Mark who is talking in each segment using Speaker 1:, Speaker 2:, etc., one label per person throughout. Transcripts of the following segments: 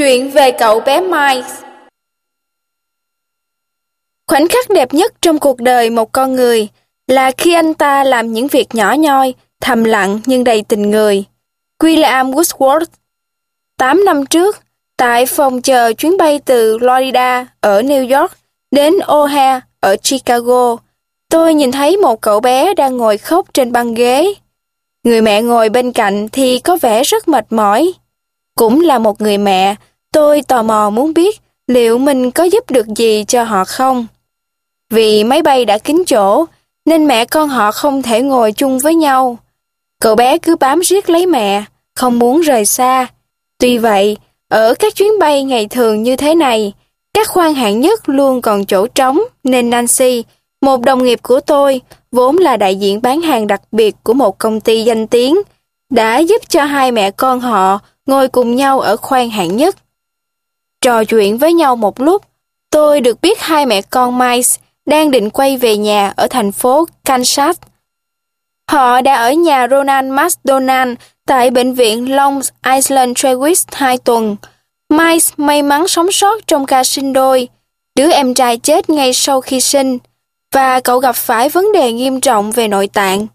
Speaker 1: Chuyện về cậu bé mike Khoảnh khắc đẹp nhất trong cuộc đời một con người là khi anh ta làm những việc nhỏ nhoi, thầm lặng nhưng đầy tình người. William Wordsworth 8 năm trước, tại phòng chờ chuyến bay từ Florida ở New York đến O'Hare ở Chicago, tôi nhìn thấy một cậu bé đang ngồi khóc trên băng ghế. Người mẹ ngồi bên cạnh thì có vẻ rất mệt mỏi. Cũng là một người mẹ, tôi tò mò muốn biết liệu mình có giúp được gì cho họ không. Vì máy bay đã kín chỗ, nên mẹ con họ không thể ngồi chung với nhau. Cậu bé cứ bám riết lấy mẹ, không muốn rời xa. Tuy vậy, ở các chuyến bay ngày thường như thế này, các khoang hạng nhất luôn còn chỗ trống nên Nancy, một đồng nghiệp của tôi, vốn là đại diện bán hàng đặc biệt của một công ty danh tiếng, đã giúp cho hai mẹ con họ ngồi cùng nhau ở khoang hạng nhất. Trò chuyện với nhau một lúc, tôi được biết hai mẹ con Miles đang định quay về nhà ở thành phố Kansas. Họ đã ở nhà Ronald McDonald tại bệnh viện Long Island Travis 2 tuần. Miles may mắn sống sót trong ca sinh đôi. Đứa em trai chết ngay sau khi sinh và cậu gặp phải vấn đề nghiêm trọng về nội tạng.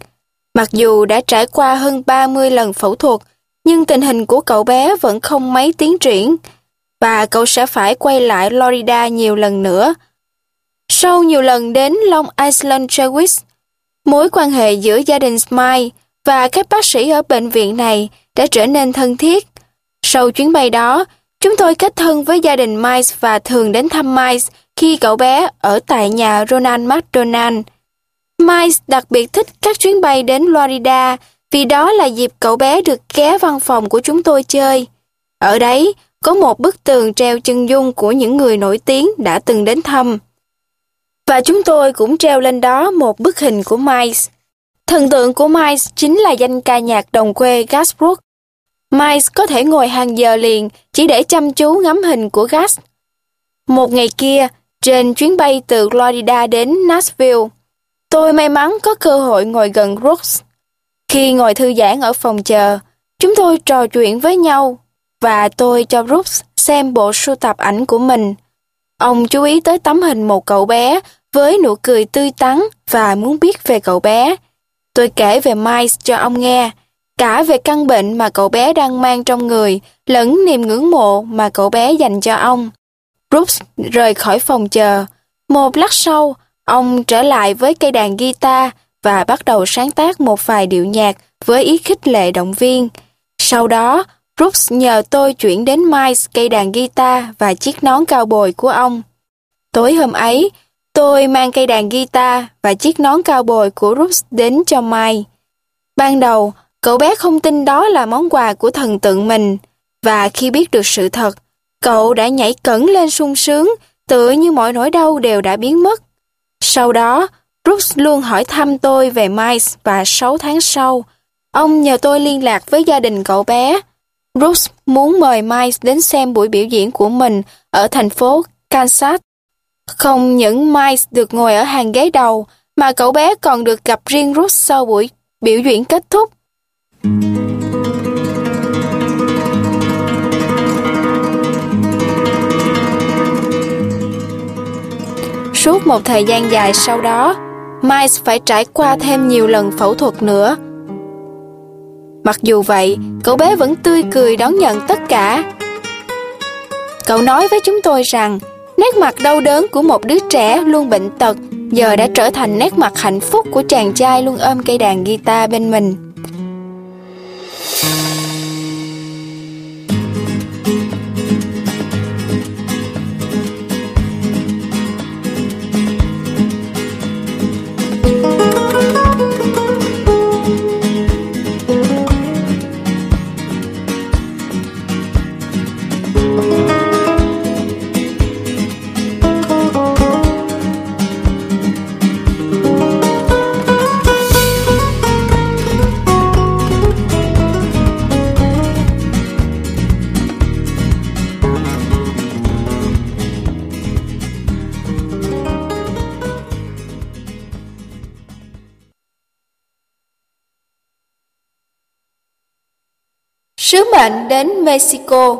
Speaker 1: Mặc dù đã trải qua hơn 30 lần phẫu thuật, nhưng tình hình của cậu bé vẫn không mấy tiến triển và cậu sẽ phải quay lại Florida nhiều lần nữa sau nhiều lần đến Long Island Travis, mối quan hệ giữa gia đình Smile và các bác sĩ ở bệnh viện này đã trở nên thân thiết. Sau chuyến bay đó, chúng tôi kết thân với gia đình Miles và thường đến thăm Miles khi cậu bé ở tại nhà Ronald McDonald. Miles đặc biệt thích các chuyến bay đến Florida vì đó là dịp cậu bé được ghé văn phòng của chúng tôi chơi. Ở đấy, có một bức tường treo chân dung của những người nổi tiếng đã từng đến thăm. Và chúng tôi cũng treo lên đó một bức hình của Miles. Thần tượng của Miles chính là danh ca nhạc đồng quê Gasbrook Miles có thể ngồi hàng giờ liền chỉ để chăm chú ngắm hình của Gas. Một ngày kia, trên chuyến bay từ Florida đến Nashville, tôi may mắn có cơ hội ngồi gần Brooks. Khi ngồi thư giãn ở phòng chờ, chúng tôi trò chuyện với nhau và tôi cho Brooks xem bộ sưu tập ảnh của mình. Ông chú ý tới tấm hình một cậu bé với nụ cười tươi tắn và muốn biết về cậu bé. Tôi kể về Miles cho ông nghe, cả về căn bệnh mà cậu bé đang mang trong người, lẫn niềm ngưỡng mộ mà cậu bé dành cho ông. Brooks rời khỏi phòng chờ. Một lát sau, ông trở lại với cây đàn guitar và bắt đầu sáng tác một vài điệu nhạc với ý khích lệ động viên. Sau đó, Brooks nhờ tôi chuyển đến Miles cây đàn guitar và chiếc nón cao bồi của ông. Tối hôm ấy, tôi mang cây đàn guitar và chiếc nón cao bồi của Brooks đến cho Mike. Ban đầu, cậu bé không tin đó là món quà của thần tượng mình, và khi biết được sự thật, cậu đã nhảy cẩn lên sung sướng, tựa như mọi nỗi đau đều đã biến mất. Sau đó, Brooks luôn hỏi thăm tôi về Miles và 6 tháng sau, ông nhờ tôi liên lạc với gia đình cậu bé. Brooks muốn mời Miles đến xem buổi biểu diễn của mình ở thành phố Kansas. Không những Miles được ngồi ở hàng ghế đầu, mà cậu bé còn được gặp riêng Brooks sau buổi biểu diễn kết thúc. Suốt một thời gian dài sau đó, Miles phải trải qua thêm nhiều lần phẫu thuật nữa Mặc dù vậy, cậu bé vẫn tươi cười đón nhận tất cả. Cậu nói với chúng tôi rằng, nét mặt đau đớn của một đứa trẻ luôn bệnh tật giờ đã trở thành nét mặt hạnh phúc của chàng trai luôn ôm cây đàn guitar bên mình. Mệnh đến Mexico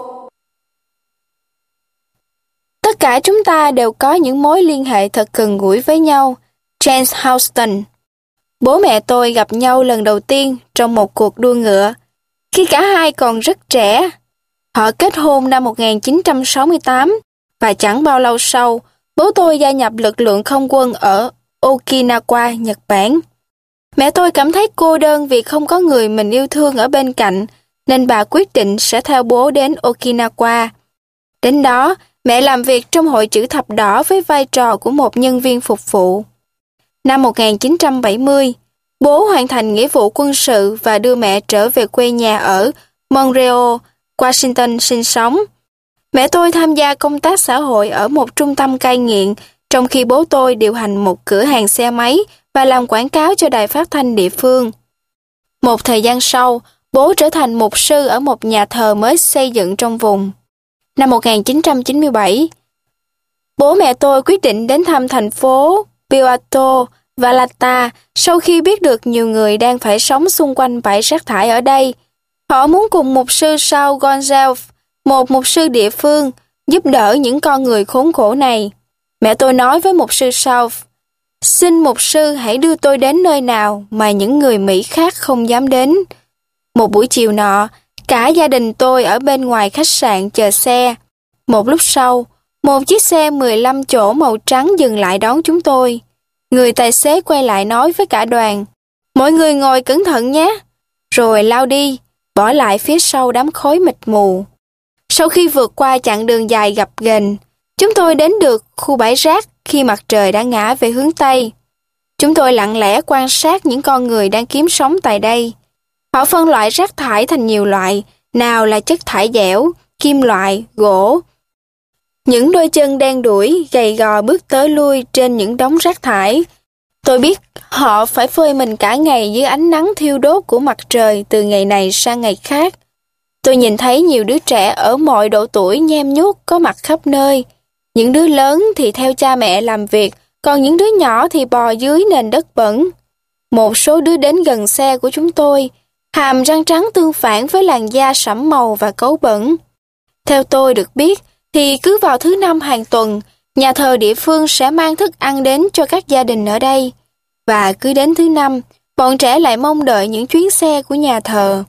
Speaker 1: Tất cả chúng ta đều có những mối liên hệ thật gần gũi với nhau. James Houston Bố mẹ tôi gặp nhau lần đầu tiên trong một cuộc đua ngựa, khi cả hai còn rất trẻ. Họ kết hôn năm 1968 và chẳng bao lâu sau, bố tôi gia nhập lực lượng không quân ở Okinawa, Nhật Bản. Mẹ tôi cảm thấy cô đơn vì không có người mình yêu thương ở bên cạnh, nên bà quyết định sẽ theo bố đến Okinawa. Đến đó, mẹ làm việc trong hội chữ thập đỏ với vai trò của một nhân viên phục vụ. Năm 1970, bố hoàn thành nghĩa vụ quân sự và đưa mẹ trở về quê nhà ở Monreal, Washington sinh sống. Mẹ tôi tham gia công tác xã hội ở một trung tâm cai nghiện, trong khi bố tôi điều hành một cửa hàng xe máy và làm quảng cáo cho đài phát thanh địa phương. Một thời gian sau, bố trở thành mục sư ở một nhà thờ mới xây dựng trong vùng. Năm 1997, bố mẹ tôi quyết định đến thăm thành phố Puerto Vallarta sau khi biết được nhiều người đang phải sống xung quanh bãi rác thải ở đây. Họ muốn cùng mục sư Sao Gonzalez, một mục sư địa phương, giúp đỡ những con người khốn khổ này. Mẹ tôi nói với mục sư Sao, xin mục sư hãy đưa tôi đến nơi nào mà những người Mỹ khác không dám đến. Một buổi chiều nọ, cả gia đình tôi ở bên ngoài khách sạn chờ xe. Một lúc sau, một chiếc xe 15 chỗ màu trắng dừng lại đón chúng tôi. Người tài xế quay lại nói với cả đoàn, mọi người ngồi cẩn thận nhé, rồi lao đi, bỏ lại phía sau đám khói mịt mù. Sau khi vượt qua chặng đường dài gập ghềnh, chúng tôi đến được khu bãi rác khi mặt trời đã ngã về hướng Tây. Chúng tôi lặng lẽ quan sát những con người đang kiếm sống tại đây. Họ phân loại rác thải thành nhiều loại, nào là chất thải dẻo, kim loại, gỗ. Những đôi chân đen đuổi, gầy gò bước tới lui trên những đống rác thải. Tôi biết họ phải phơi mình cả ngày dưới ánh nắng thiêu đốt của mặt trời từ ngày này sang ngày khác. Tôi nhìn thấy nhiều đứa trẻ ở mọi độ tuổi nhem nhút có mặt khắp nơi. Những đứa lớn thì theo cha mẹ làm việc, còn những đứa nhỏ thì bò dưới nền đất bẩn. Một số đứa đến gần xe của chúng tôi, hàm răng trắng tương phản với làn da sẫm màu và cấu bẩn. Theo tôi được biết, thì cứ vào thứ năm hàng tuần, nhà thờ địa phương sẽ mang thức ăn đến cho các gia đình ở đây. Và cứ đến thứ năm, bọn trẻ lại mong đợi những chuyến xe của nhà thờ.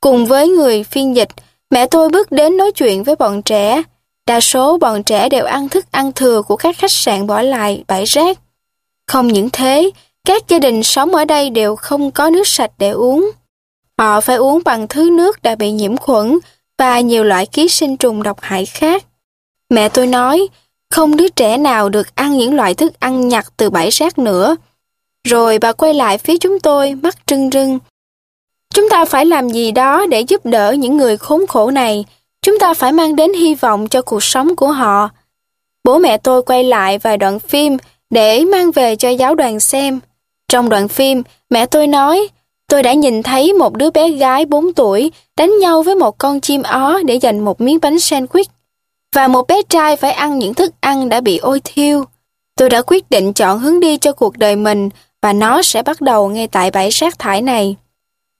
Speaker 1: Cùng với người phiên dịch, mẹ tôi bước đến nói chuyện với bọn trẻ. Đa số bọn trẻ đều ăn thức ăn thừa của các khách sạn bỏ lại bãi rác. Không những thế, các gia đình sống ở đây đều không có nước sạch để uống. Họ phải uống bằng thứ nước đã bị nhiễm khuẩn và nhiều loại ký sinh trùng độc hại khác. Mẹ tôi nói, không đứa trẻ nào được ăn những loại thức ăn nhặt từ bãi rác nữa. Rồi bà quay lại phía chúng tôi, mắt trưng rưng. Chúng ta phải làm gì đó để giúp đỡ những người khốn khổ này. Chúng ta phải mang đến hy vọng cho cuộc sống của họ. Bố mẹ tôi quay lại vài đoạn phim để mang về cho giáo đoàn xem. Trong đoạn phim, mẹ tôi nói, tôi đã nhìn thấy một đứa bé gái 4 tuổi đánh nhau với một con chim ó để giành một miếng bánh sandwich. Và một bé trai phải ăn những thức ăn đã bị ôi thiêu. Tôi đã quyết định chọn hướng đi cho cuộc đời mình và nó sẽ bắt đầu ngay tại bãi rác thải này.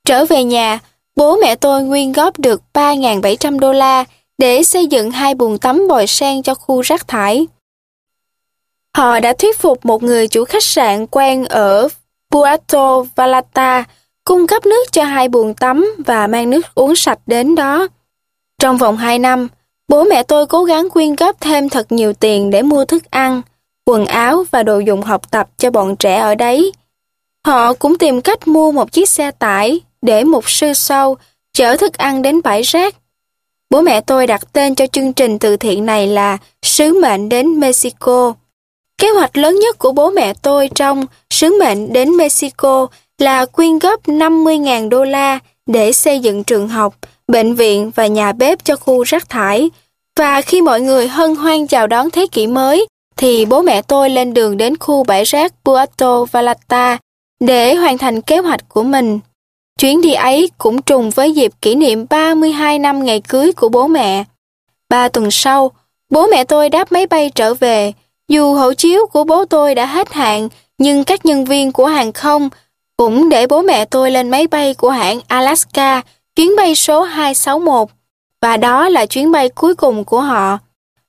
Speaker 1: Trở về nhà, bố mẹ tôi nguyên góp được 3.700 đô la để xây dựng hai buồng tắm bòi sen cho khu rác thải. Họ đã thuyết phục một người chủ khách sạn quen ở Puerto Vallarta cung cấp nước cho hai buồng tắm và mang nước uống sạch đến đó. Trong vòng 2 năm, bố mẹ tôi cố gắng quyên góp thêm thật nhiều tiền để mua thức ăn, quần áo và đồ dùng học tập cho bọn trẻ ở đấy. Họ cũng tìm cách mua một chiếc xe tải để một sư sâu chở thức ăn đến bãi rác. Bố mẹ tôi đặt tên cho chương trình từ thiện này là Sứ mệnh đến Mexico. Kế hoạch lớn nhất của bố mẹ tôi trong Sứ mệnh đến Mexico là quyên góp 50.000 đô la để xây dựng trường học, bệnh viện và nhà bếp cho khu rác thải. Và khi mọi người hân hoan chào đón thế kỷ mới, thì bố mẹ tôi lên đường đến khu bãi rác Puerto Vallarta để hoàn thành kế hoạch của mình. Chuyến đi ấy cũng trùng với dịp kỷ niệm 32 năm ngày cưới của bố mẹ. Ba tuần sau, bố mẹ tôi đáp máy bay trở về. Dù hộ chiếu của bố tôi đã hết hạn, nhưng các nhân viên của hàng không cũng để bố mẹ tôi lên máy bay của hãng Alaska, chuyến bay số 261, và đó là chuyến bay cuối cùng của họ.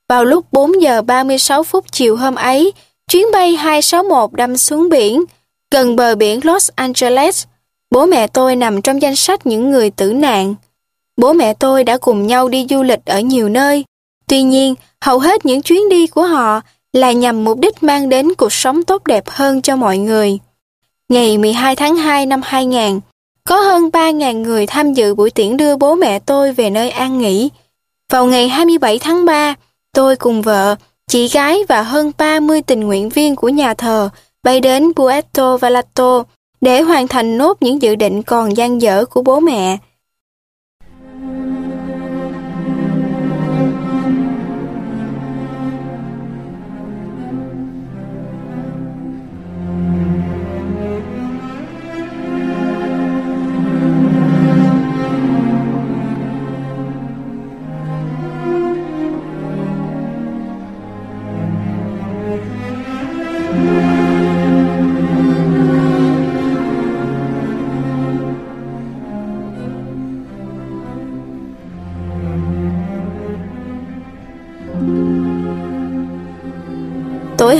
Speaker 1: Vào lúc 4 giờ 36 phút chiều hôm ấy, chuyến bay 261 đâm xuống biển, gần bờ biển Los Angeles. Bố mẹ tôi nằm trong danh sách những người tử nạn. Bố mẹ tôi đã cùng nhau đi du lịch ở nhiều nơi. Tuy nhiên, hầu hết những chuyến đi của họ là nhằm mục đích mang đến cuộc sống tốt đẹp hơn cho mọi người. Ngày 12 tháng 2 năm 2000, có hơn 3.000 người tham dự buổi tiễn đưa bố mẹ tôi về nơi an nghỉ. Vào ngày 27 tháng 3, tôi cùng vợ, chị gái và hơn 30 tình nguyện viên của nhà thờ bay đến Puerto Vallarta để hoàn thành nốt những dự định còn dang dở của bố mẹ.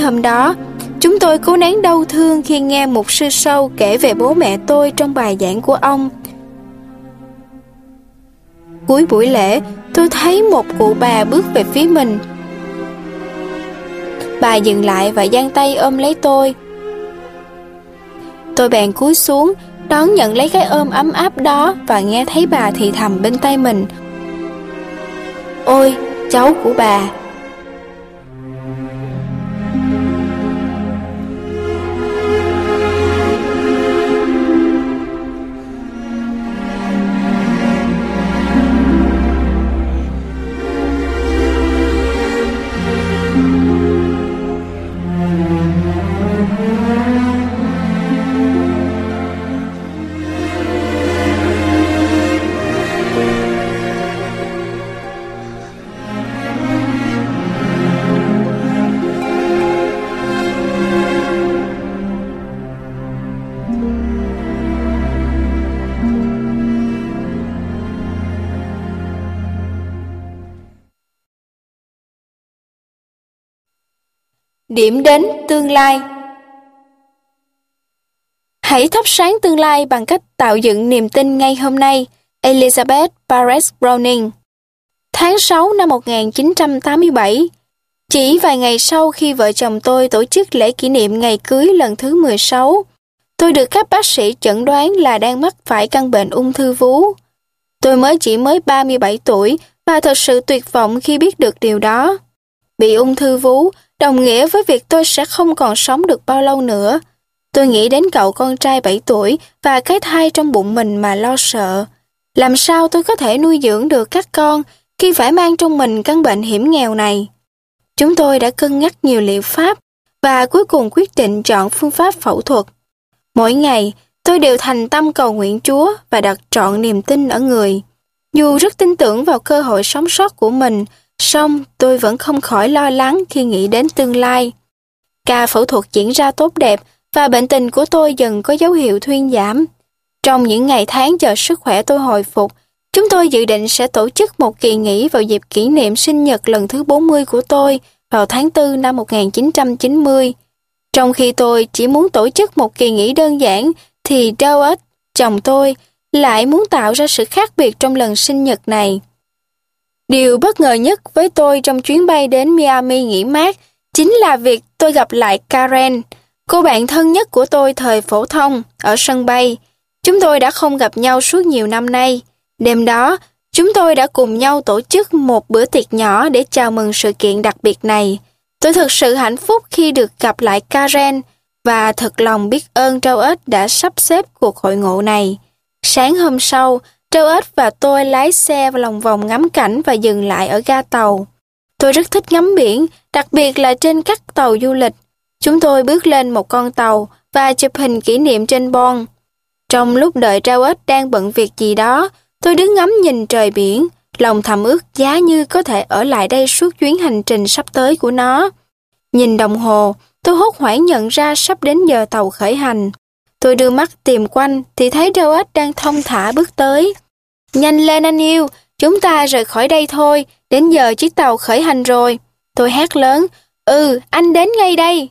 Speaker 1: Hôm đó, chúng tôi cố nén đau thương khi nghe một sư sâu kể về bố mẹ tôi trong bài giảng của ông. Cuối buổi lễ, tôi thấy một cụ bà bước về phía mình. Bà dừng lại và giang tay ôm lấy tôi. Tôi bèn cúi xuống, đón nhận lấy cái ôm ấm áp đó và nghe thấy bà thì thầm bên tay mình. Ôi, cháu của bà! Điểm đến tương lai Hãy thắp sáng tương lai bằng cách tạo dựng niềm tin ngay hôm nay. Elizabeth Barrett Browning Tháng 6 năm 1987 Chỉ vài ngày sau khi vợ chồng tôi tổ chức lễ kỷ niệm ngày cưới lần thứ 16, tôi được các bác sĩ chẩn đoán là đang mắc phải căn bệnh ung thư vú. Tôi mới chỉ mới 37 tuổi và thật sự tuyệt vọng khi biết được điều đó. Bị ung thư vú đồng nghĩa với việc tôi sẽ không còn sống được bao lâu nữa. Tôi nghĩ đến cậu con trai 7 tuổi và cái thai trong bụng mình mà lo sợ. Làm sao tôi có thể nuôi dưỡng được các con khi phải mang trong mình căn bệnh hiểm nghèo này? Chúng tôi đã cân nhắc nhiều liệu pháp và cuối cùng quyết định chọn phương pháp phẫu thuật. Mỗi ngày, tôi đều thành tâm cầu nguyện Chúa và đặt trọn niềm tin ở người. Dù rất tin tưởng vào cơ hội sống sót của mình, song tôi vẫn không khỏi lo lắng khi nghĩ đến tương lai. Ca phẫu thuật diễn ra tốt đẹp và bệnh tình của tôi dần có dấu hiệu thuyên giảm. Trong những ngày tháng chờ sức khỏe tôi hồi phục, chúng tôi dự định sẽ tổ chức một kỳ nghỉ vào dịp kỷ niệm sinh nhật lần thứ 40 của tôi vào tháng 4 năm 1990. Trong khi tôi chỉ muốn tổ chức một kỳ nghỉ đơn giản, thì Dawes, chồng tôi, lại muốn tạo ra sự khác biệt trong lần sinh nhật này. Điều bất ngờ nhất với tôi trong chuyến bay đến Miami nghỉ mát chính là việc tôi gặp lại Karen, cô bạn thân nhất của tôi thời phổ thông, ở sân bay. Chúng tôi đã không gặp nhau suốt nhiều năm nay. Đêm đó, chúng tôi đã cùng nhau tổ chức một bữa tiệc nhỏ để chào mừng sự kiện đặc biệt này. Tôi thực sự hạnh phúc khi được gặp lại Karen và thật lòng biết ơn Trâu ếch đã sắp xếp cuộc hội ngộ này. Sáng hôm sau, Trâu ếch và tôi lái xe lòng vòng ngắm cảnh và dừng lại ở ga tàu. Tôi rất thích ngắm biển, đặc biệt là trên các tàu du lịch. Chúng tôi bước lên một con tàu và chụp hình kỷ niệm trên bon. Trong lúc đợi Trâu ếch đang bận việc gì đó, tôi đứng ngắm nhìn trời biển, lòng thầm ước giá như có thể ở lại đây suốt chuyến hành trình sắp tới của nó. Nhìn đồng hồ, tôi hốt hoảng nhận ra sắp đến giờ tàu khởi hành. Tôi đưa mắt tìm quanh thì thấy Joe đang thông thả bước tới. Nhanh lên anh yêu, chúng ta rời khỏi đây thôi, đến giờ chiếc tàu khởi hành rồi. Tôi hét lớn, ừ, anh đến ngay đây.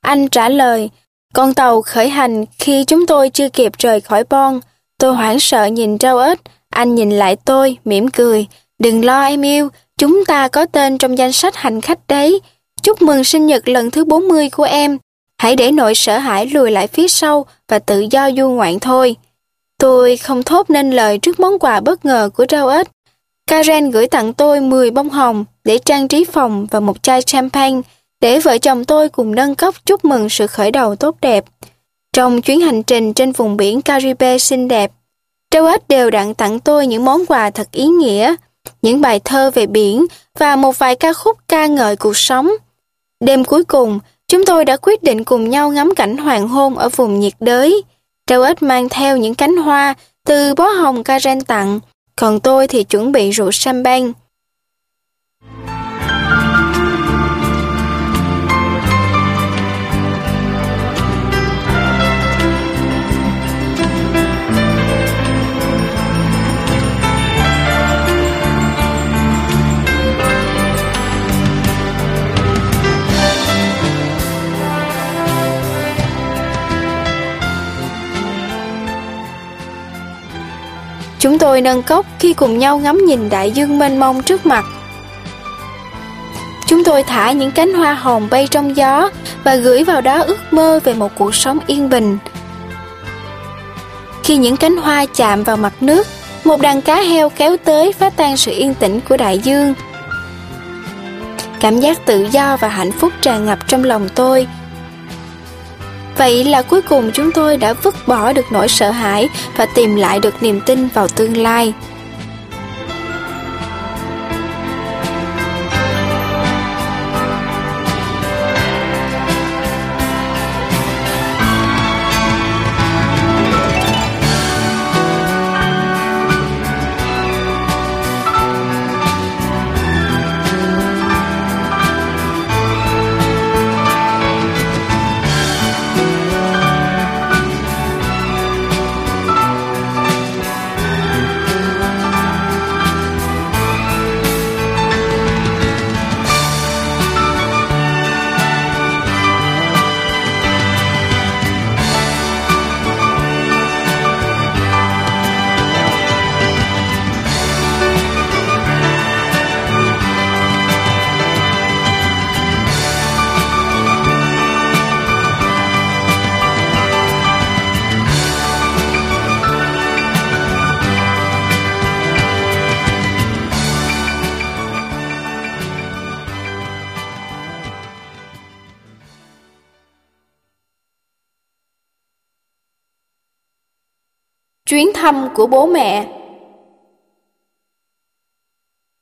Speaker 1: Anh trả lời, con tàu khởi hành khi chúng tôi chưa kịp rời khỏi Bon. Tôi hoảng sợ nhìn rau ếch, anh nhìn lại tôi, mỉm cười. Đừng lo em yêu, chúng ta có tên trong danh sách hành khách đấy. Chúc mừng sinh nhật lần thứ 40 của em. Hãy để nỗi sợ hãi lùi lại phía sau và tự do du ngoạn thôi. Tôi không thốt nên lời trước món quà bất ngờ của rau ếch. Karen gửi tặng tôi 10 bông hồng để trang trí phòng và một chai champagne để vợ chồng tôi cùng nâng cốc chúc mừng sự khởi đầu tốt đẹp. Trong chuyến hành trình trên vùng biển Caribe xinh đẹp, Rau ếch đều đặn tặng tôi những món quà thật ý nghĩa, những bài thơ về biển và một vài ca khúc ca ngợi cuộc sống. Đêm cuối cùng, chúng tôi đã quyết định cùng nhau ngắm cảnh hoàng hôn ở vùng nhiệt đới. Rau ít mang theo những cánh hoa từ bó hồng Karen tặng, còn tôi thì chuẩn bị rượu champagne. Tôi nâng cốc khi cùng nhau ngắm nhìn đại dương mênh mông trước mặt. Chúng tôi thả những cánh hoa hồng bay trong gió và gửi vào đó ước mơ về một cuộc sống yên bình. Khi những cánh hoa chạm vào mặt nước, một đàn cá heo kéo tới phá tan sự yên tĩnh của đại dương. Cảm giác tự do và hạnh phúc tràn ngập trong lòng tôi Vậy là cuối cùng chúng tôi đã vứt bỏ được nỗi sợ hãi và tìm lại được niềm tin vào tương lai. Thăm của bố mẹ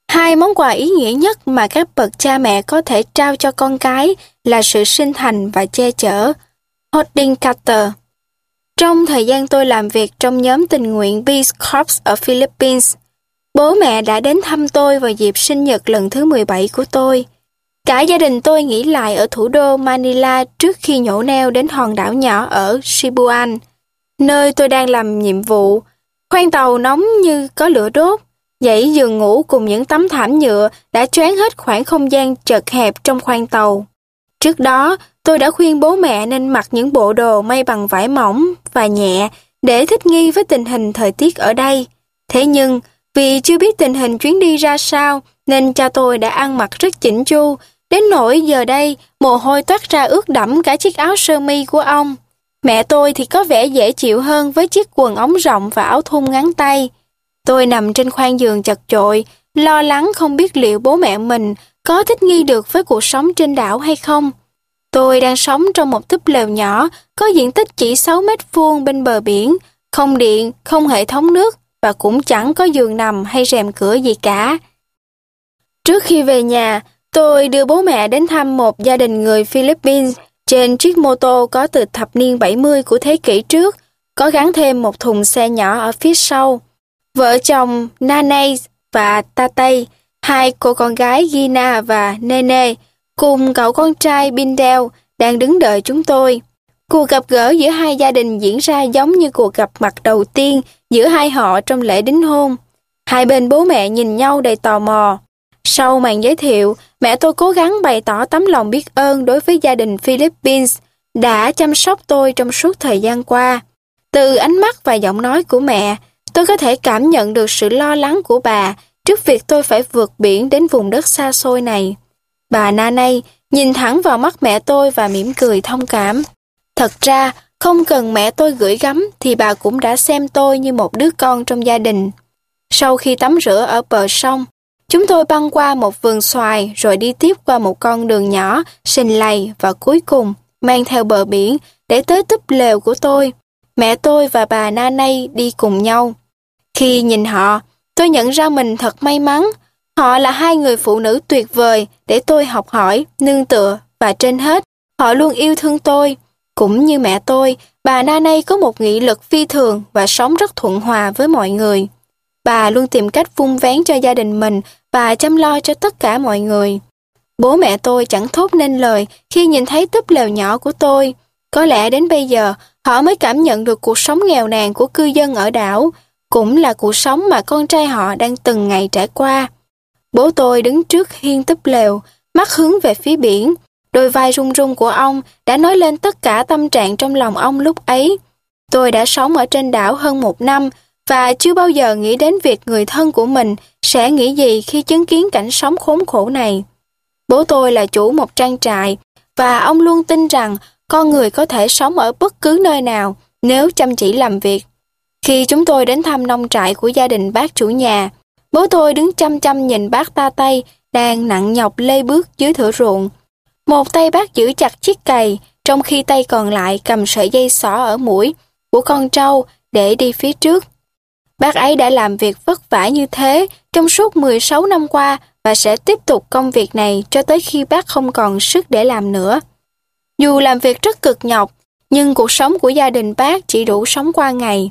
Speaker 1: Hai món quà ý nghĩa nhất mà các bậc cha mẹ có thể trao cho con cái là sự sinh thành và che chở. Holding Carter Trong thời gian tôi làm việc trong nhóm tình nguyện Peace Corps ở Philippines, bố mẹ đã đến thăm tôi vào dịp sinh nhật lần thứ 17 của tôi. Cả gia đình tôi nghỉ lại ở thủ đô Manila trước khi nhổ neo đến hòn đảo nhỏ ở Sibuan nơi tôi đang làm nhiệm vụ. Khoang tàu nóng như có lửa đốt, dãy giường ngủ cùng những tấm thảm nhựa đã choán hết khoảng không gian chật hẹp trong khoang tàu. Trước đó, tôi đã khuyên bố mẹ nên mặc những bộ đồ may bằng vải mỏng và nhẹ để thích nghi với tình hình thời tiết ở đây. Thế nhưng, vì chưa biết tình hình chuyến đi ra sao, nên cha tôi đã ăn mặc rất chỉnh chu, đến nỗi giờ đây mồ hôi toát ra ướt đẫm cả chiếc áo sơ mi của ông. Mẹ tôi thì có vẻ dễ chịu hơn với chiếc quần ống rộng và áo thun ngắn tay. Tôi nằm trên khoang giường chật chội, lo lắng không biết liệu bố mẹ mình có thích nghi được với cuộc sống trên đảo hay không. Tôi đang sống trong một túp lều nhỏ, có diện tích chỉ 6 mét vuông bên bờ biển, không điện, không hệ thống nước và cũng chẳng có giường nằm hay rèm cửa gì cả. Trước khi về nhà, tôi đưa bố mẹ đến thăm một gia đình người Philippines trên chiếc mô tô có từ thập niên 70 của thế kỷ trước, có gắn thêm một thùng xe nhỏ ở phía sau. Vợ chồng Nane và Tatay, hai cô con gái Gina và Nene, cùng cậu con trai Bindel đang đứng đợi chúng tôi. Cuộc gặp gỡ giữa hai gia đình diễn ra giống như cuộc gặp mặt đầu tiên giữa hai họ trong lễ đính hôn. Hai bên bố mẹ nhìn nhau đầy tò mò. Sau màn giới thiệu, mẹ tôi cố gắng bày tỏ tấm lòng biết ơn đối với gia đình Philippines đã chăm sóc tôi trong suốt thời gian qua. Từ ánh mắt và giọng nói của mẹ, tôi có thể cảm nhận được sự lo lắng của bà trước việc tôi phải vượt biển đến vùng đất xa xôi này. Bà Nanay nhìn thẳng vào mắt mẹ tôi và mỉm cười thông cảm. Thật ra, không cần mẹ tôi gửi gắm thì bà cũng đã xem tôi như một đứa con trong gia đình. Sau khi tắm rửa ở bờ sông, chúng tôi băng qua một vườn xoài rồi đi tiếp qua một con đường nhỏ, sình lầy và cuối cùng mang theo bờ biển để tới túp lều của tôi. Mẹ tôi và bà Na Nay đi cùng nhau. Khi nhìn họ, tôi nhận ra mình thật may mắn. Họ là hai người phụ nữ tuyệt vời để tôi học hỏi, nương tựa và trên hết, họ luôn yêu thương tôi. Cũng như mẹ tôi, bà Na Nay có một nghị lực phi thường và sống rất thuận hòa với mọi người. Bà luôn tìm cách vun vén cho gia đình mình và chăm lo cho tất cả mọi người. Bố mẹ tôi chẳng thốt nên lời khi nhìn thấy túp lều nhỏ của tôi. Có lẽ đến bây giờ, họ mới cảm nhận được cuộc sống nghèo nàn của cư dân ở đảo, cũng là cuộc sống mà con trai họ đang từng ngày trải qua. Bố tôi đứng trước hiên túp lều, mắt hướng về phía biển. Đôi vai run run của ông đã nói lên tất cả tâm trạng trong lòng ông lúc ấy. Tôi đã sống ở trên đảo hơn một năm và chưa bao giờ nghĩ đến việc người thân của mình sẽ nghĩ gì khi chứng kiến cảnh sống khốn khổ này. Bố tôi là chủ một trang trại và ông luôn tin rằng con người có thể sống ở bất cứ nơi nào nếu chăm chỉ làm việc. Khi chúng tôi đến thăm nông trại của gia đình bác chủ nhà, bố tôi đứng chăm chăm nhìn bác ta tay đang nặng nhọc lê bước dưới thửa ruộng. Một tay bác giữ chặt chiếc cày, trong khi tay còn lại cầm sợi dây xỏ ở mũi của con trâu để đi phía trước. Bác ấy đã làm việc vất vả như thế trong suốt 16 năm qua và sẽ tiếp tục công việc này cho tới khi bác không còn sức để làm nữa. Dù làm việc rất cực nhọc, nhưng cuộc sống của gia đình bác chỉ đủ sống qua ngày.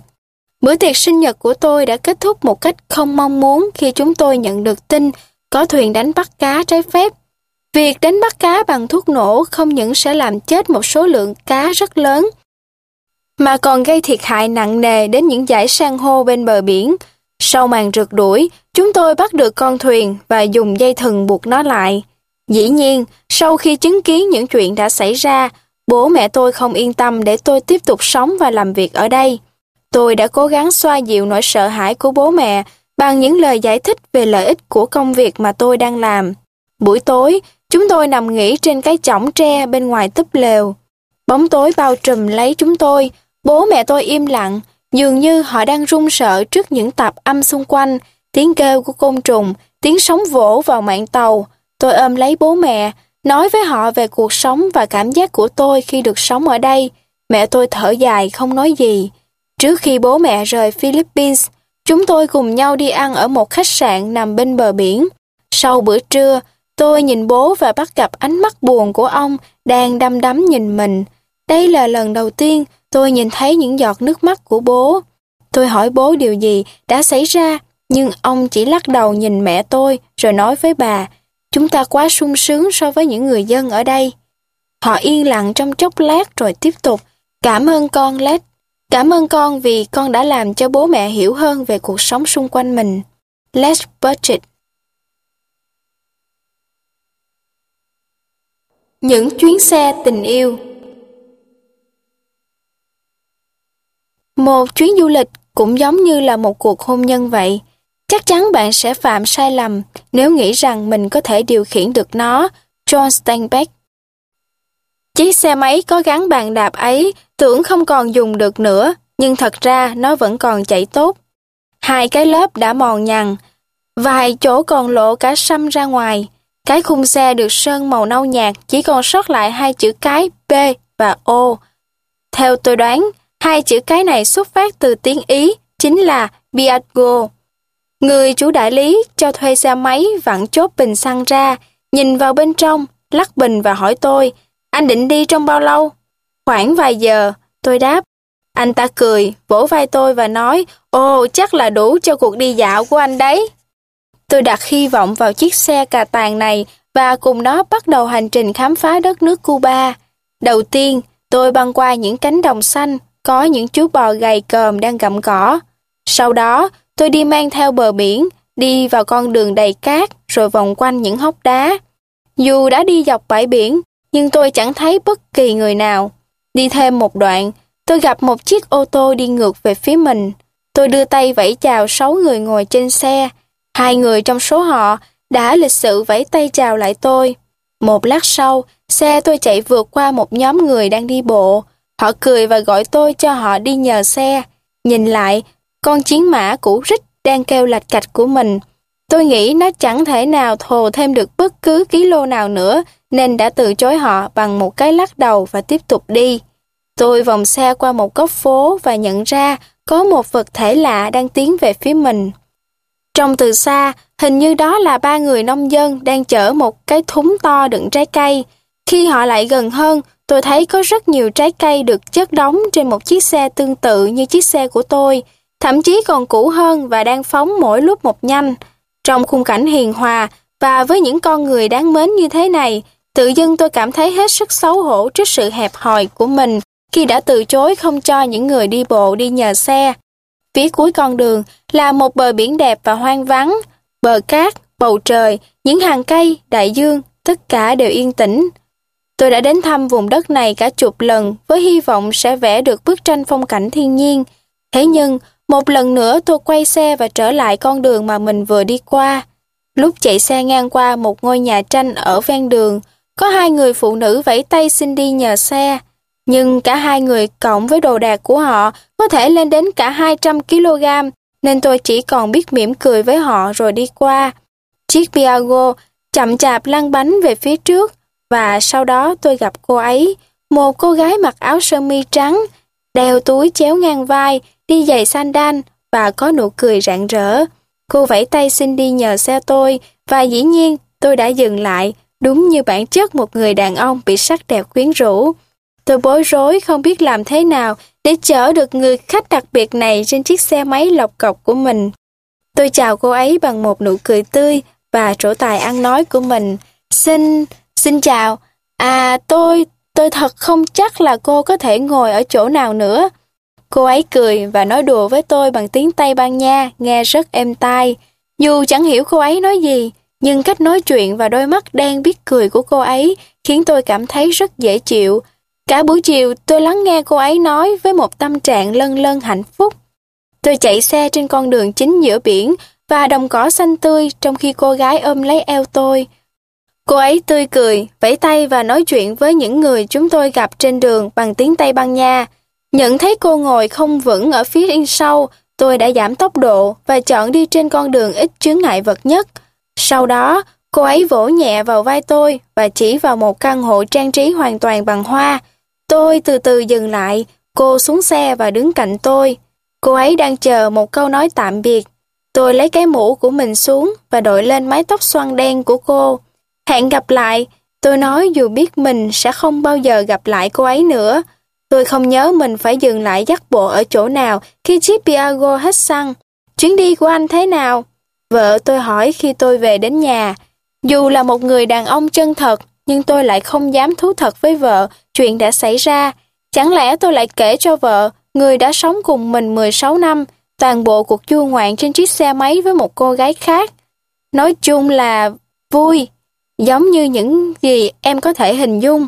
Speaker 1: Bữa tiệc sinh nhật của tôi đã kết thúc một cách không mong muốn khi chúng tôi nhận được tin có thuyền đánh bắt cá trái phép. Việc đánh bắt cá bằng thuốc nổ không những sẽ làm chết một số lượng cá rất lớn, mà còn gây thiệt hại nặng nề đến những dải san hô bên bờ biển. Sau màn rượt đuổi, chúng tôi bắt được con thuyền và dùng dây thừng buộc nó lại. Dĩ nhiên, sau khi chứng kiến những chuyện đã xảy ra, bố mẹ tôi không yên tâm để tôi tiếp tục sống và làm việc ở đây. Tôi đã cố gắng xoa dịu nỗi sợ hãi của bố mẹ bằng những lời giải thích về lợi ích của công việc mà tôi đang làm. Buổi tối, chúng tôi nằm nghỉ trên cái chõng tre bên ngoài túp lều. Bóng tối bao trùm lấy chúng tôi, bố mẹ tôi im lặng, dường như họ đang run sợ trước những tạp âm xung quanh, tiếng kêu của côn trùng, tiếng sóng vỗ vào mạng tàu. Tôi ôm lấy bố mẹ, nói với họ về cuộc sống và cảm giác của tôi khi được sống ở đây. Mẹ tôi thở dài không nói gì. Trước khi bố mẹ rời Philippines, chúng tôi cùng nhau đi ăn ở một khách sạn nằm bên bờ biển. Sau bữa trưa, tôi nhìn bố và bắt gặp ánh mắt buồn của ông đang đăm đắm nhìn mình. Đây là lần đầu tiên tôi nhìn thấy những giọt nước mắt của bố. Tôi hỏi bố điều gì đã xảy ra, nhưng ông chỉ lắc đầu nhìn mẹ tôi rồi nói với bà, chúng ta quá sung sướng so với những người dân ở đây. Họ yên lặng trong chốc lát rồi tiếp tục, cảm ơn con Lết, cảm ơn con vì con đã làm cho bố mẹ hiểu hơn về cuộc sống xung quanh mình. Let's budget. Những chuyến xe tình yêu Một chuyến du lịch cũng giống như là một cuộc hôn nhân vậy. Chắc chắn bạn sẽ phạm sai lầm nếu nghĩ rằng mình có thể điều khiển được nó, John Steinbeck. Chiếc xe máy có gắn bàn đạp ấy tưởng không còn dùng được nữa, nhưng thật ra nó vẫn còn chạy tốt. Hai cái lớp đã mòn nhằn, vài chỗ còn lộ cả xăm ra ngoài. Cái khung xe được sơn màu nâu nhạt chỉ còn sót lại hai chữ cái B và O. Theo tôi đoán, Hai chữ cái này xuất phát từ tiếng Ý, chính là Biago. Người chủ đại lý cho thuê xe máy vặn chốt bình xăng ra, nhìn vào bên trong, lắc bình và hỏi tôi, anh định đi trong bao lâu? Khoảng vài giờ, tôi đáp. Anh ta cười, vỗ vai tôi và nói, ồ chắc là đủ cho cuộc đi dạo của anh đấy. Tôi đặt hy vọng vào chiếc xe cà tàng này và cùng nó bắt đầu hành trình khám phá đất nước Cuba. Đầu tiên, tôi băng qua những cánh đồng xanh có những chú bò gầy còm đang gặm cỏ. Sau đó, tôi đi mang theo bờ biển, đi vào con đường đầy cát, rồi vòng quanh những hốc đá. Dù đã đi dọc bãi biển, nhưng tôi chẳng thấy bất kỳ người nào. Đi thêm một đoạn, tôi gặp một chiếc ô tô đi ngược về phía mình. Tôi đưa tay vẫy chào sáu người ngồi trên xe. Hai người trong số họ đã lịch sự vẫy tay chào lại tôi. Một lát sau, xe tôi chạy vượt qua một nhóm người đang đi bộ. Họ cười và gọi tôi cho họ đi nhờ xe. Nhìn lại, con chiến mã cũ rích đang kêu lạch cạch của mình. Tôi nghĩ nó chẳng thể nào thồ thêm được bất cứ ký lô nào nữa, nên đã từ chối họ bằng một cái lắc đầu và tiếp tục đi. Tôi vòng xe qua một góc phố và nhận ra có một vật thể lạ đang tiến về phía mình. Trong từ xa, hình như đó là ba người nông dân đang chở một cái thúng to đựng trái cây. Khi họ lại gần hơn, tôi thấy có rất nhiều trái cây được chất đóng trên một chiếc xe tương tự như chiếc xe của tôi, thậm chí còn cũ hơn và đang phóng mỗi lúc một nhanh. Trong khung cảnh hiền hòa và với những con người đáng mến như thế này, tự dưng tôi cảm thấy hết sức xấu hổ trước sự hẹp hòi của mình khi đã từ chối không cho những người đi bộ đi nhờ xe. Phía cuối con đường là một bờ biển đẹp và hoang vắng, bờ cát, bầu trời, những hàng cây, đại dương, tất cả đều yên tĩnh. Tôi đã đến thăm vùng đất này cả chục lần với hy vọng sẽ vẽ được bức tranh phong cảnh thiên nhiên. Thế nhưng, một lần nữa tôi quay xe và trở lại con đường mà mình vừa đi qua. Lúc chạy xe ngang qua một ngôi nhà tranh ở ven đường, có hai người phụ nữ vẫy tay xin đi nhờ xe. Nhưng cả hai người cộng với đồ đạc của họ có thể lên đến cả 200 kg, nên tôi chỉ còn biết mỉm cười với họ rồi đi qua. Chiếc Piago chậm chạp lăn bánh về phía trước, và sau đó tôi gặp cô ấy, một cô gái mặc áo sơ mi trắng, đeo túi chéo ngang vai, đi giày sandal và có nụ cười rạng rỡ. Cô vẫy tay xin đi nhờ xe tôi và dĩ nhiên tôi đã dừng lại, đúng như bản chất một người đàn ông bị sắc đẹp quyến rũ. Tôi bối rối không biết làm thế nào để chở được người khách đặc biệt này trên chiếc xe máy lọc cọc của mình. Tôi chào cô ấy bằng một nụ cười tươi và trổ tài ăn nói của mình. Xin, xin chào. À, tôi, tôi thật không chắc là cô có thể ngồi ở chỗ nào nữa. Cô ấy cười và nói đùa với tôi bằng tiếng Tây Ban Nha, nghe rất êm tai. Dù chẳng hiểu cô ấy nói gì, nhưng cách nói chuyện và đôi mắt đen biết cười của cô ấy khiến tôi cảm thấy rất dễ chịu. Cả buổi chiều tôi lắng nghe cô ấy nói với một tâm trạng lân lân hạnh phúc. Tôi chạy xe trên con đường chính giữa biển và đồng cỏ xanh tươi trong khi cô gái ôm lấy eo tôi. Cô ấy tươi cười, vẫy tay và nói chuyện với những người chúng tôi gặp trên đường bằng tiếng Tây Ban Nha. Nhận thấy cô ngồi không vững ở phía in sau, tôi đã giảm tốc độ và chọn đi trên con đường ít chướng ngại vật nhất. Sau đó, cô ấy vỗ nhẹ vào vai tôi và chỉ vào một căn hộ trang trí hoàn toàn bằng hoa. Tôi từ từ dừng lại, cô xuống xe và đứng cạnh tôi. Cô ấy đang chờ một câu nói tạm biệt. Tôi lấy cái mũ của mình xuống và đội lên mái tóc xoăn đen của cô. Hẹn gặp lại, tôi nói dù biết mình sẽ không bao giờ gặp lại cô ấy nữa. Tôi không nhớ mình phải dừng lại dắt bộ ở chỗ nào khi chiếc Piago hết xăng. Chuyến đi của anh thế nào? Vợ tôi hỏi khi tôi về đến nhà. Dù là một người đàn ông chân thật, nhưng tôi lại không dám thú thật với vợ chuyện đã xảy ra. Chẳng lẽ tôi lại kể cho vợ, người đã sống cùng mình 16 năm, toàn bộ cuộc du ngoạn trên chiếc xe máy với một cô gái khác. Nói chung là vui, giống như những gì em có thể hình dung.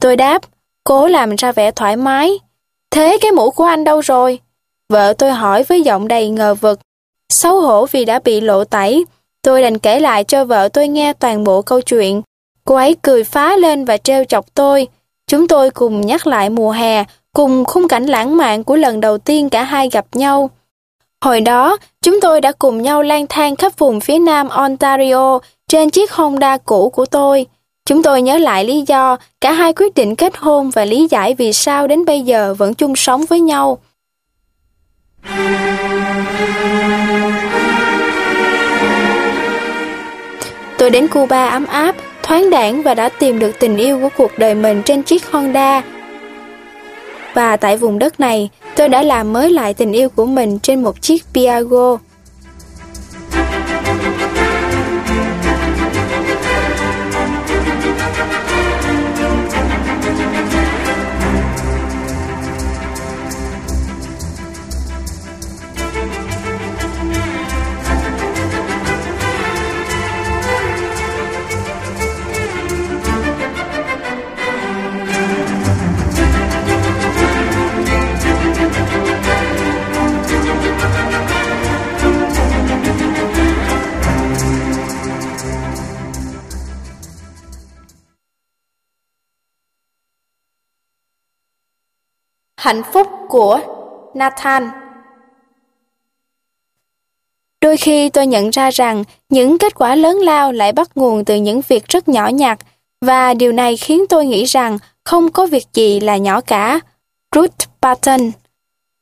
Speaker 1: Tôi đáp, cố làm ra vẻ thoải mái. Thế cái mũ của anh đâu rồi? Vợ tôi hỏi với giọng đầy ngờ vực. Xấu hổ vì đã bị lộ tẩy, tôi đành kể lại cho vợ tôi nghe toàn bộ câu chuyện. Cô ấy cười phá lên và trêu chọc tôi. Chúng tôi cùng nhắc lại mùa hè, cùng khung cảnh lãng mạn của lần đầu tiên cả hai gặp nhau. Hồi đó, chúng tôi đã cùng nhau lang thang khắp vùng phía nam Ontario trên chiếc Honda cũ của tôi. Chúng tôi nhớ lại lý do cả hai quyết định kết hôn và lý giải vì sao đến bây giờ vẫn chung sống với nhau. Tôi đến Cuba ấm áp, thoáng đảng và đã tìm được tình yêu của cuộc đời mình trên chiếc Honda. Và tại vùng đất này, tôi đã làm mới lại tình yêu của mình trên một chiếc Piaggio. Hạnh phúc của Nathan Đôi khi tôi nhận ra rằng những kết quả lớn lao lại bắt nguồn từ những việc rất nhỏ nhặt và điều này khiến tôi nghĩ rằng không có việc gì là nhỏ cả. Ruth patton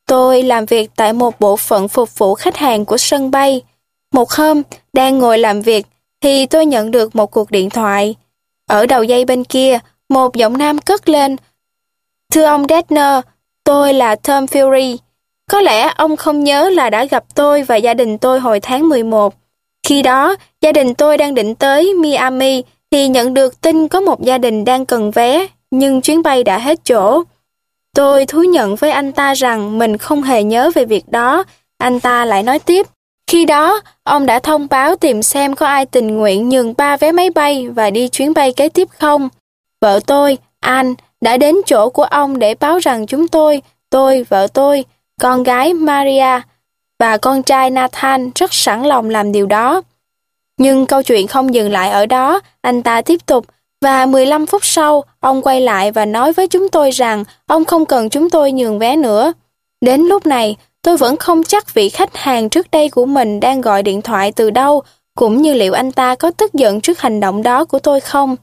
Speaker 1: Tôi làm việc tại một bộ phận phục vụ khách hàng của sân bay. Một hôm, đang ngồi làm việc, thì tôi nhận được một cuộc điện thoại. Ở đầu dây bên kia, một giọng nam cất lên. Thưa ông Detner, tôi là Tom Fury. Có lẽ ông không nhớ là đã gặp tôi và gia đình tôi hồi tháng 11. Khi đó, gia đình tôi đang định tới Miami thì nhận được tin có một gia đình đang cần vé, nhưng chuyến bay đã hết chỗ. Tôi thú nhận với anh ta rằng mình không hề nhớ về việc đó. Anh ta lại nói tiếp. Khi đó, ông đã thông báo tìm xem có ai tình nguyện nhường ba vé máy bay và đi chuyến bay kế tiếp không. Vợ tôi, Anne, đã đến chỗ của ông để báo rằng chúng tôi, tôi, vợ tôi, con gái Maria và con trai Nathan rất sẵn lòng làm điều đó. Nhưng câu chuyện không dừng lại ở đó, anh ta tiếp tục và 15 phút sau, ông quay lại và nói với chúng tôi rằng ông không cần chúng tôi nhường vé nữa. Đến lúc này, tôi vẫn không chắc vị khách hàng trước đây của mình đang gọi điện thoại từ đâu, cũng như liệu anh ta có tức giận trước hành động đó của tôi không.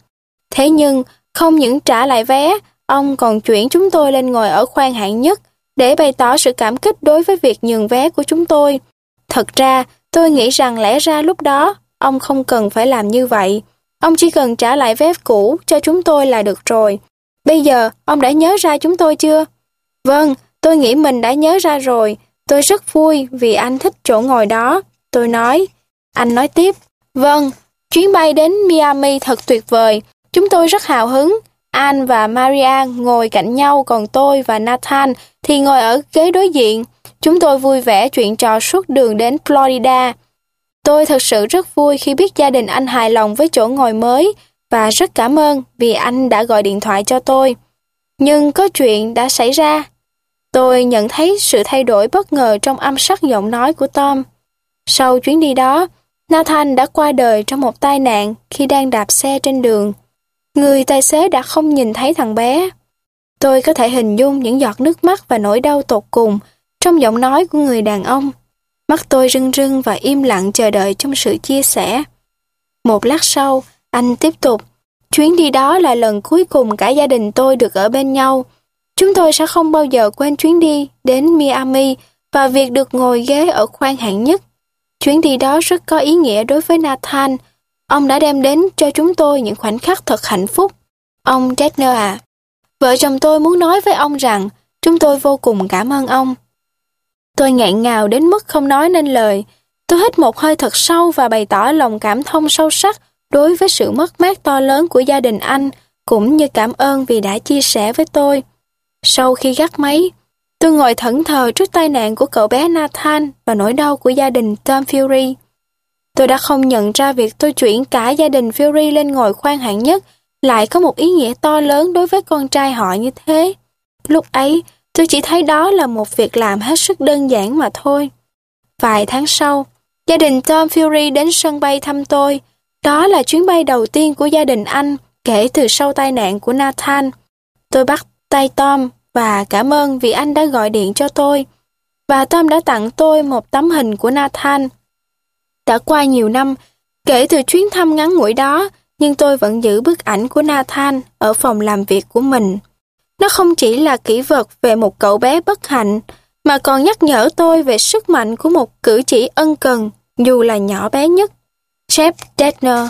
Speaker 1: Thế nhưng, không những trả lại vé, ông còn chuyển chúng tôi lên ngồi ở khoang hạng nhất để bày tỏ sự cảm kích đối với việc nhường vé của chúng tôi. Thật ra, tôi nghĩ rằng lẽ ra lúc đó, ông không cần phải làm như vậy. Ông chỉ cần trả lại vé cũ cho chúng tôi là được rồi. Bây giờ, ông đã nhớ ra chúng tôi chưa? Vâng, tôi nghĩ mình đã nhớ ra rồi. Tôi rất vui vì anh thích chỗ ngồi đó. Tôi nói. Anh nói tiếp. Vâng, chuyến bay đến Miami thật tuyệt vời. Chúng tôi rất hào hứng. Anne và Maria ngồi cạnh nhau còn tôi và Nathan thì ngồi ở ghế đối diện. Chúng tôi vui vẻ chuyện trò suốt đường đến Florida. Tôi thật sự rất vui khi biết gia đình anh hài lòng với chỗ ngồi mới và rất cảm ơn vì anh đã gọi điện thoại cho tôi. Nhưng có chuyện đã xảy ra. Tôi nhận thấy sự thay đổi bất ngờ trong âm sắc giọng nói của Tom. Sau chuyến đi đó, Nathan đã qua đời trong một tai nạn khi đang đạp xe trên đường. Người tài xế đã không nhìn thấy thằng bé. Tôi có thể hình dung những giọt nước mắt và nỗi đau tột cùng trong giọng nói của người đàn ông. Mắt tôi rưng rưng và im lặng chờ đợi trong sự chia sẻ. Một lát sau, anh tiếp tục. Chuyến đi đó là lần cuối cùng cả gia đình tôi được ở bên nhau. Chúng tôi sẽ không bao giờ quên chuyến đi đến Miami và việc được ngồi ghế ở khoang hạng nhất. Chuyến đi đó rất có ý nghĩa đối với Nathan. Ông đã đem đến cho chúng tôi những khoảnh khắc thật hạnh phúc. Ông Detner à, vợ chồng tôi muốn nói với ông rằng chúng tôi vô cùng cảm ơn ông. Tôi ngạn ngào đến mức không nói nên lời. Tôi hít một hơi thật sâu và bày tỏ lòng cảm thông sâu sắc đối với sự mất mát to lớn của gia đình anh, cũng như cảm ơn vì đã chia sẻ với tôi. Sau khi gắt máy, tôi ngồi thẫn thờ trước tai nạn của cậu bé Nathan và nỗi đau của gia đình Tom Fury. Tôi đã không nhận ra việc tôi chuyển cả gia đình Fury lên ngồi khoan hạng nhất lại có một ý nghĩa to lớn đối với con trai họ như thế. Lúc ấy, Tôi chỉ thấy đó là một việc làm hết sức đơn giản mà thôi. Vài tháng sau, gia đình Tom Fury đến sân bay thăm tôi. Đó là chuyến bay đầu tiên của gia đình anh kể từ sau tai nạn của Nathan. Tôi bắt tay Tom và cảm ơn vì anh đã gọi điện cho tôi. Và Tom đã tặng tôi một tấm hình của Nathan. Đã qua nhiều năm, kể từ chuyến thăm ngắn ngủi đó, nhưng tôi vẫn giữ bức ảnh của Nathan ở phòng làm việc của mình. Nó không chỉ là kỷ vật về một cậu bé bất hạnh, mà còn nhắc nhở tôi về sức mạnh của một cử chỉ ân cần, dù là nhỏ bé nhất. Jeff Detner